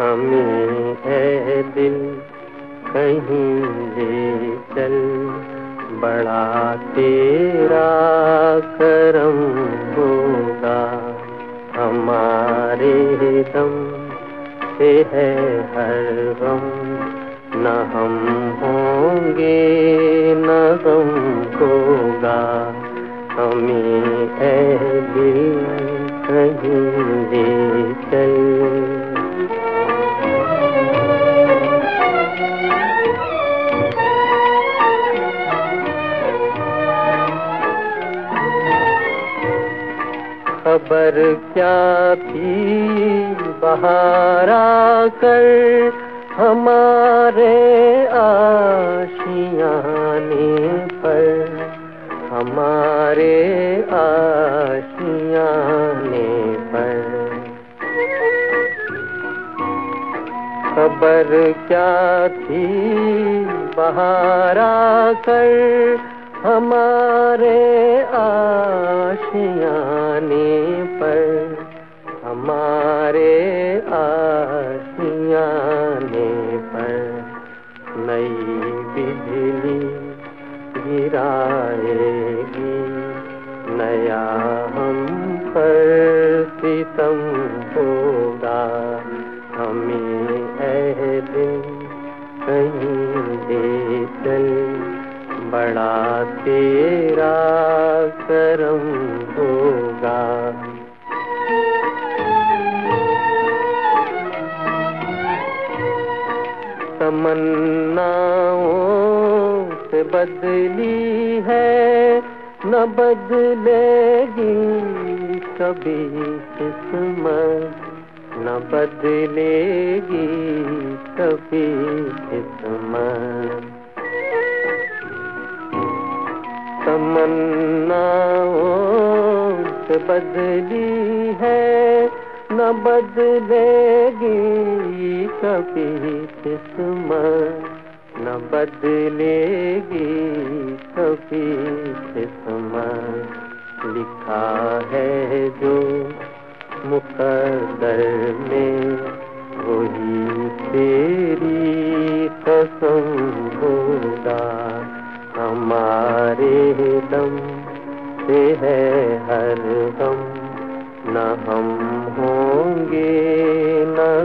हमें है दिल कहीं ले चल। बड़ा तेरा करम होगा, हमारे दम से है हर गम। न हम होंगे खबर क्या थी? बहारा कर हमारे आशियाने पर। हमारे आशियाने पर। खबर क्या थी? बहारा कर हमारे आशियाने आशियाने पर नई बिजली गिराएगी। नया हम पर सितम होगा। हमें ऐ दिन कहीं चल। बड़ा तेरा करम तमन्नाओं से बदली है, न बदलेगी कभी किस्मत, न बदलेगी कभी किस्मत। तमन्नाओं से बदली है, न बदलेगी कभी न बदलेगी कभी किस्मत। लिखा है जो मुकदर में, वही तेरी कसम होगा। हमारे दम से है हर गम, न हम होंगे, न